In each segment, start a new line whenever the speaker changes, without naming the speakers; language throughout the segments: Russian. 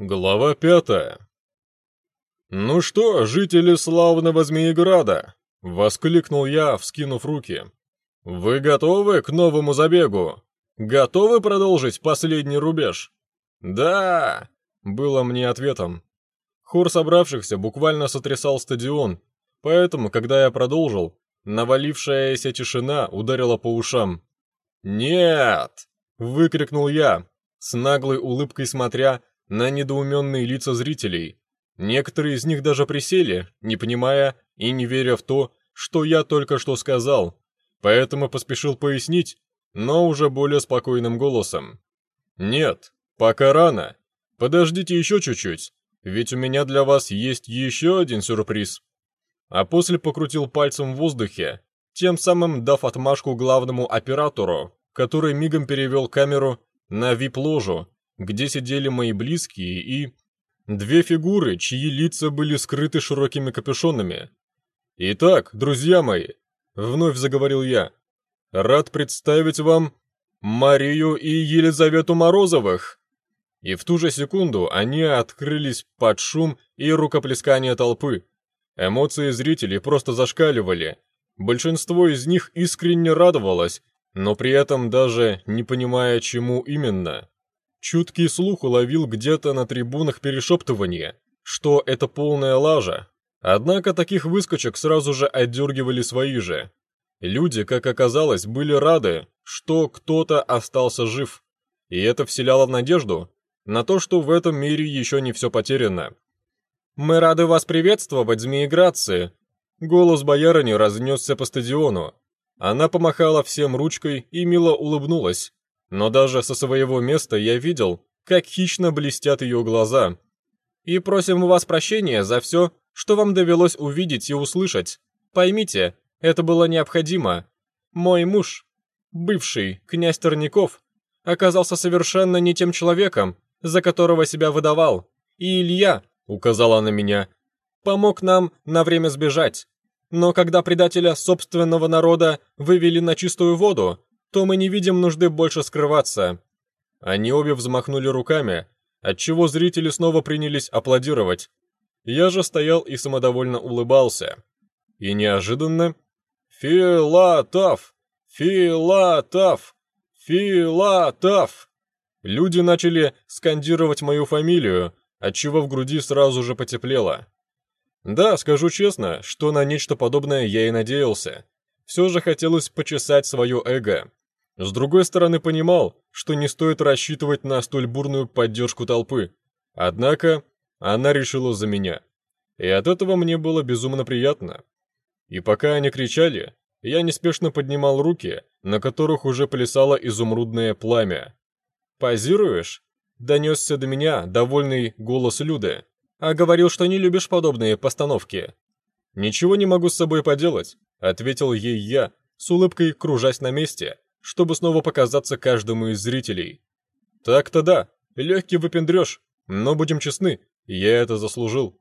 Глава пятая. «Ну что, жители славного Змееграда!» — воскликнул я, вскинув руки. «Вы готовы к новому забегу? Готовы продолжить последний рубеж?» «Да!» — было мне ответом. Хор собравшихся буквально сотрясал стадион, поэтому, когда я продолжил, навалившаяся тишина ударила по ушам. «Нет!» — выкрикнул я, с наглой улыбкой смотря на недоуменные лица зрителей. Некоторые из них даже присели, не понимая и не веря в то, что я только что сказал, поэтому поспешил пояснить, но уже более спокойным голосом. «Нет, пока рано. Подождите еще чуть-чуть, ведь у меня для вас есть еще один сюрприз». А после покрутил пальцем в воздухе, тем самым дав отмашку главному оператору, который мигом перевел камеру на вип-ложу, где сидели мои близкие и... Две фигуры, чьи лица были скрыты широкими капюшонами. «Итак, друзья мои», — вновь заговорил я, — «рад представить вам Марию и Елизавету Морозовых». И в ту же секунду они открылись под шум и рукоплескание толпы. Эмоции зрителей просто зашкаливали. Большинство из них искренне радовалось, но при этом даже не понимая, чему именно. Чуткий слух уловил где-то на трибунах перешептывание, что это полная лажа. Однако таких выскочек сразу же отдергивали свои же. Люди, как оказалось, были рады, что кто-то остался жив. И это вселяло надежду на то, что в этом мире еще не все потеряно. «Мы рады вас приветствовать, змееградцы!» Голос боярыни разнесся по стадиону. Она помахала всем ручкой и мило улыбнулась. Но даже со своего места я видел, как хищно блестят ее глаза. И просим у вас прощения за все, что вам довелось увидеть и услышать. Поймите, это было необходимо. Мой муж, бывший князь Терников, оказался совершенно не тем человеком, за которого себя выдавал. И Илья, указала на меня, помог нам на время сбежать. Но когда предателя собственного народа вывели на чистую воду, то мы не видим нужды больше скрываться». Они обе взмахнули руками, отчего зрители снова принялись аплодировать. Я же стоял и самодовольно улыбался. И неожиданно... «Филатов! Филатов! Филатов!» Люди начали скандировать мою фамилию, отчего в груди сразу же потеплело. Да, скажу честно, что на нечто подобное я и надеялся. Все же хотелось почесать свое эго. С другой стороны, понимал, что не стоит рассчитывать на столь бурную поддержку толпы. Однако, она решила за меня. И от этого мне было безумно приятно. И пока они кричали, я неспешно поднимал руки, на которых уже плясало изумрудное пламя. «Позируешь?» — донесся до меня довольный голос Люды. «А говорил, что не любишь подобные постановки». «Ничего не могу с собой поделать», — ответил ей я, с улыбкой кружась на месте, чтобы снова показаться каждому из зрителей. Так-то да, легкий выпендрёж, но будем честны, я это заслужил.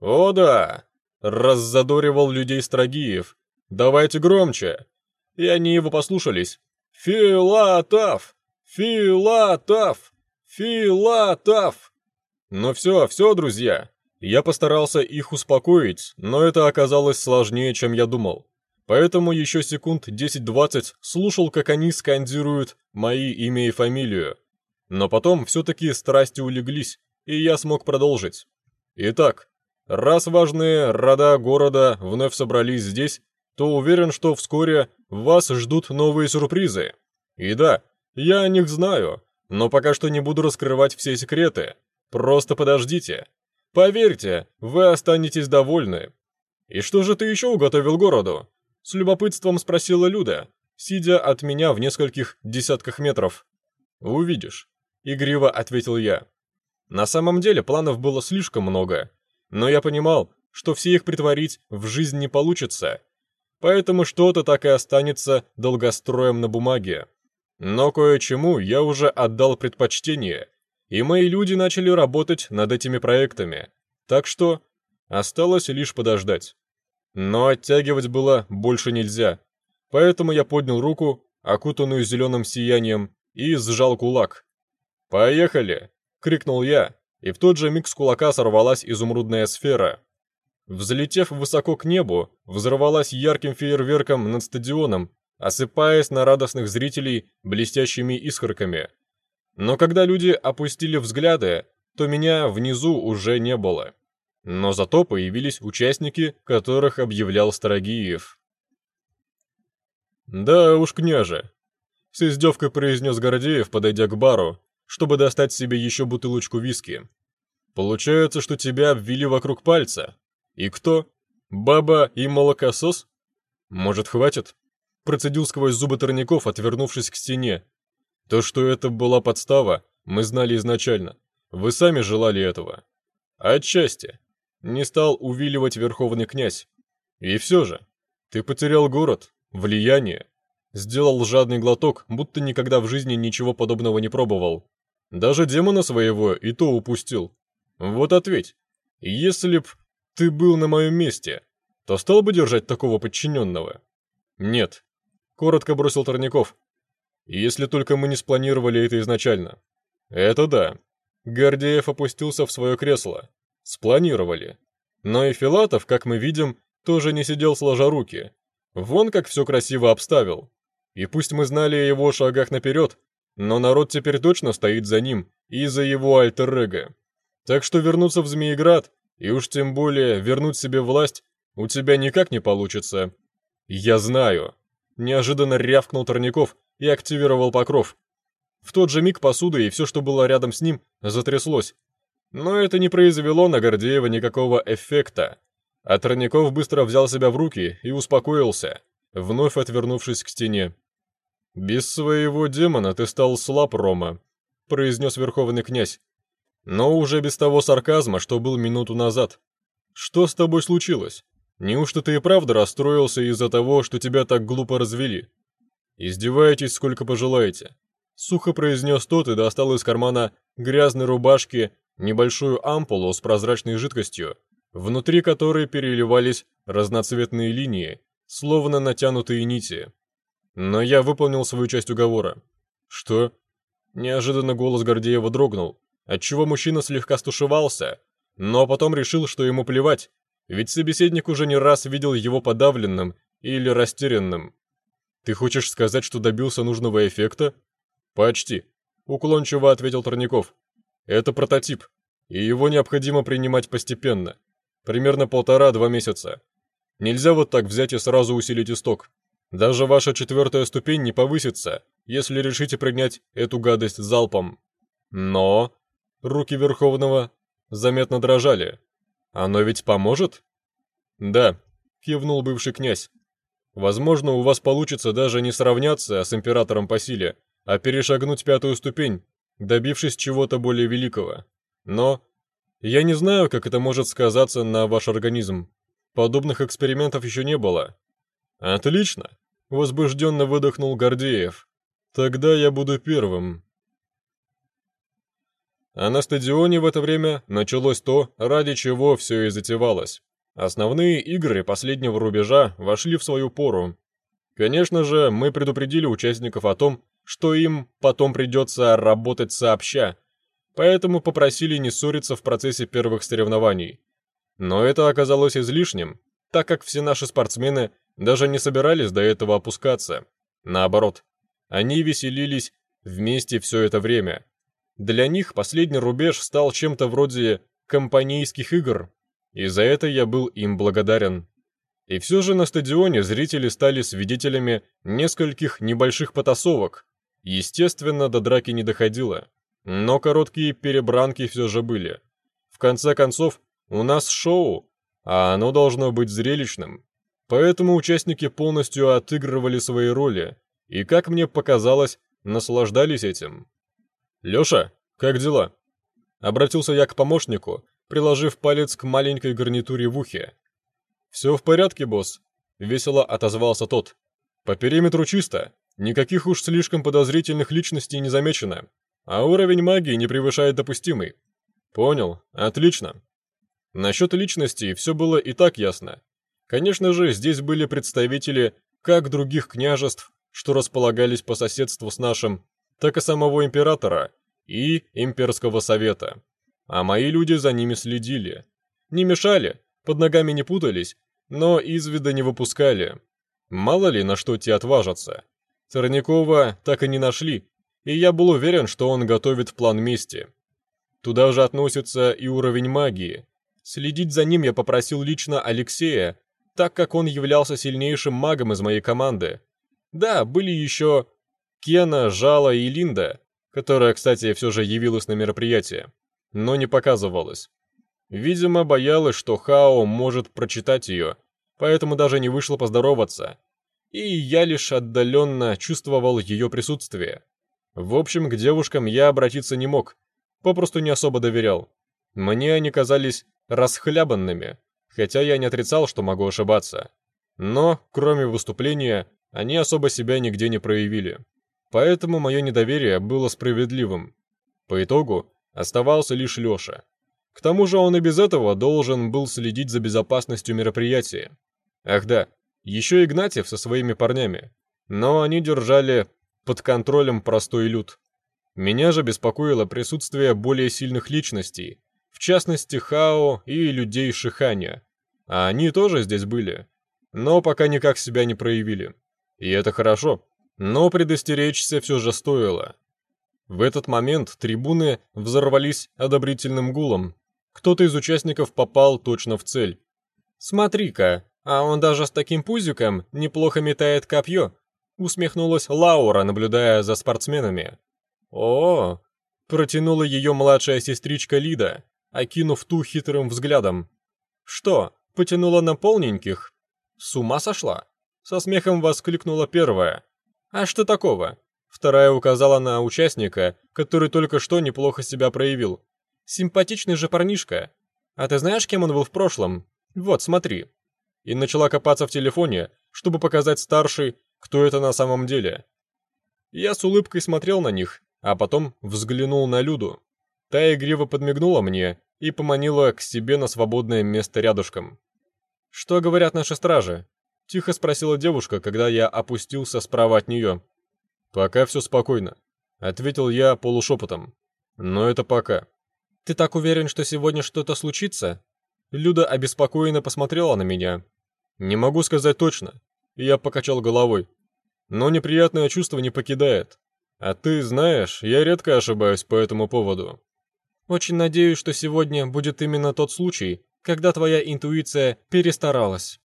О да, раззадоривал людей Строгиев. Давайте громче. И они его послушались. Филатов! Филатов! Филатов! Ну все, все, друзья. Я постарался их успокоить, но это оказалось сложнее, чем я думал. Поэтому еще секунд 10-20 слушал, как они скандируют мои имя и фамилию. Но потом все-таки страсти улеглись, и я смог продолжить. Итак, раз важные рода города вновь собрались здесь, то уверен, что вскоре вас ждут новые сюрпризы. И да, я о них знаю, но пока что не буду раскрывать все секреты. Просто подождите. Поверьте, вы останетесь довольны. И что же ты еще уготовил городу? С любопытством спросила Люда, сидя от меня в нескольких десятках метров. «Увидишь», — игриво ответил я. На самом деле планов было слишком много, но я понимал, что все их притворить в жизнь не получится, поэтому что-то так и останется долгостроем на бумаге. Но кое-чему я уже отдал предпочтение, и мои люди начали работать над этими проектами, так что осталось лишь подождать. Но оттягивать было больше нельзя, поэтому я поднял руку, окутанную зеленым сиянием, и сжал кулак. «Поехали!» — крикнул я, и в тот же миг с кулака сорвалась изумрудная сфера. Взлетев высоко к небу, взорвалась ярким фейерверком над стадионом, осыпаясь на радостных зрителей блестящими искорками. Но когда люди опустили взгляды, то меня внизу уже не было. Но зато появились участники, которых объявлял Старогиев. «Да уж, княже», — с издевкой произнес Гордеев, подойдя к бару, чтобы достать себе еще бутылочку виски. «Получается, что тебя обвели вокруг пальца. И кто? Баба и молокосос? Может, хватит?» Процедил сквозь зубы Торняков, отвернувшись к стене. То, что это была подстава, мы знали изначально. Вы сами желали этого. Отчасти. Не стал увиливать верховный князь. И все же, ты потерял город, влияние. Сделал жадный глоток, будто никогда в жизни ничего подобного не пробовал. Даже демона своего и то упустил. Вот ответь, если б ты был на моем месте, то стал бы держать такого подчиненного? Нет. Коротко бросил Торняков. Если только мы не спланировали это изначально. Это да. Гордеев опустился в свое кресло. Спланировали. Но и Филатов, как мы видим, тоже не сидел сложа руки. Вон как все красиво обставил. И пусть мы знали о его шагах наперед, но народ теперь точно стоит за ним и за его альтер-эго. Так что вернуться в Змееград, и уж тем более вернуть себе власть, у тебя никак не получится. Я знаю. Неожиданно рявкнул Торняков и активировал покров. В тот же миг посуда и все, что было рядом с ним, затряслось. Но это не произвело на Гордеева никакого эффекта. А Тройников быстро взял себя в руки и успокоился, вновь отвернувшись к стене. «Без своего демона ты стал слаб, Рома», — произнес верховный князь. Но уже без того сарказма, что был минуту назад. «Что с тобой случилось? Неужто ты и правда расстроился из-за того, что тебя так глупо развели? Издеваетесь сколько пожелаете. Сухо произнес тот и достал из кармана грязной рубашки небольшую ампулу с прозрачной жидкостью, внутри которой переливались разноцветные линии, словно натянутые нити. Но я выполнил свою часть уговора. Что? Неожиданно голос Гордеева дрогнул, отчего мужчина слегка стушевался, но потом решил, что ему плевать, ведь собеседник уже не раз видел его подавленным или растерянным. «Ты хочешь сказать, что добился нужного эффекта?» «Почти», — уклончиво ответил Тройников. «Это прототип, и его необходимо принимать постепенно. Примерно полтора-два месяца. Нельзя вот так взять и сразу усилить исток. Даже ваша четвертая ступень не повысится, если решите принять эту гадость залпом. Но...» Руки Верховного заметно дрожали. «Оно ведь поможет?» «Да», — кивнул бывший князь. «Возможно, у вас получится даже не сравняться с императором по силе, а перешагнуть пятую ступень, добившись чего-то более великого. Но я не знаю, как это может сказаться на ваш организм. Подобных экспериментов еще не было. Отлично, возбужденно выдохнул Гордеев. Тогда я буду первым. А на стадионе в это время началось то, ради чего все и затевалось. Основные игры последнего рубежа вошли в свою пору. Конечно же, мы предупредили участников о том, что им потом придется работать сообща, поэтому попросили не ссориться в процессе первых соревнований. Но это оказалось излишним, так как все наши спортсмены даже не собирались до этого опускаться. Наоборот, они веселились вместе все это время. Для них последний рубеж стал чем-то вроде компанейских игр, и за это я был им благодарен. И все же на стадионе зрители стали свидетелями нескольких небольших потасовок, Естественно, до драки не доходило, но короткие перебранки все же были. В конце концов, у нас шоу, а оно должно быть зрелищным. Поэтому участники полностью отыгрывали свои роли, и, как мне показалось, наслаждались этим. «Лёша, как дела?» Обратился я к помощнику, приложив палец к маленькой гарнитуре в ухе. «Все в порядке, босс», — весело отозвался тот. «По периметру чисто, Никаких уж слишком подозрительных личностей не замечено, а уровень магии не превышает допустимый. Понял, отлично. Насчет личностей все было и так ясно. Конечно же, здесь были представители как других княжеств, что располагались по соседству с нашим, так и самого императора и имперского совета. а мои люди за ними следили. Не мешали, под ногами не путались, но из вида не выпускали. Мало ли, на что те отважатся. Царникова так и не нашли, и я был уверен, что он готовит план мести. Туда же относится и уровень магии. Следить за ним я попросил лично Алексея, так как он являлся сильнейшим магом из моей команды. Да, были еще Кена, Жала и Линда, которая, кстати, все же явилась на мероприятие, но не показывалась. Видимо, боялась, что Хао может прочитать ее, поэтому даже не вышла поздороваться. И я лишь отдаленно чувствовал ее присутствие. В общем, к девушкам я обратиться не мог, попросту не особо доверял. Мне они казались расхлябанными, хотя я не отрицал, что могу ошибаться. Но, кроме выступления, они особо себя нигде не проявили. Поэтому мое недоверие было справедливым. По итогу оставался лишь Леша. К тому же он и без этого должен был следить за безопасностью мероприятия. Ах да, еще Игнатьев со своими парнями. Но они держали под контролем простой люд. Меня же беспокоило присутствие более сильных личностей, в частности Хао и людей Шиханя. А они тоже здесь были, но пока никак себя не проявили. И это хорошо, но предостеречься все же стоило. В этот момент трибуны взорвались одобрительным гулом. Кто-то из участников попал точно в цель. «Смотри-ка, а он даже с таким пузиком неплохо метает копье», усмехнулась Лаура, наблюдая за спортсменами. «О!» — протянула ее младшая сестричка Лида, окинув ту хитрым взглядом. «Что, потянула на полненьких? С ума сошла?» Со смехом воскликнула первая. «А что такого?» Вторая указала на участника, который только что неплохо себя проявил. «Симпатичный же парнишка. А ты знаешь, кем он был в прошлом? Вот, смотри». И начала копаться в телефоне, чтобы показать старший, кто это на самом деле. Я с улыбкой смотрел на них, а потом взглянул на Люду. Та игриво подмигнула мне и поманила к себе на свободное место рядышком. «Что говорят наши стражи?» — тихо спросила девушка, когда я опустился справа от нее. «Пока все спокойно», — ответил я полушепотом. «Но это пока». «Ты так уверен, что сегодня что-то случится?» Люда обеспокоенно посмотрела на меня. «Не могу сказать точно». Я покачал головой. «Но неприятное чувство не покидает. А ты знаешь, я редко ошибаюсь по этому поводу. Очень надеюсь, что сегодня будет именно тот случай, когда твоя интуиция перестаралась.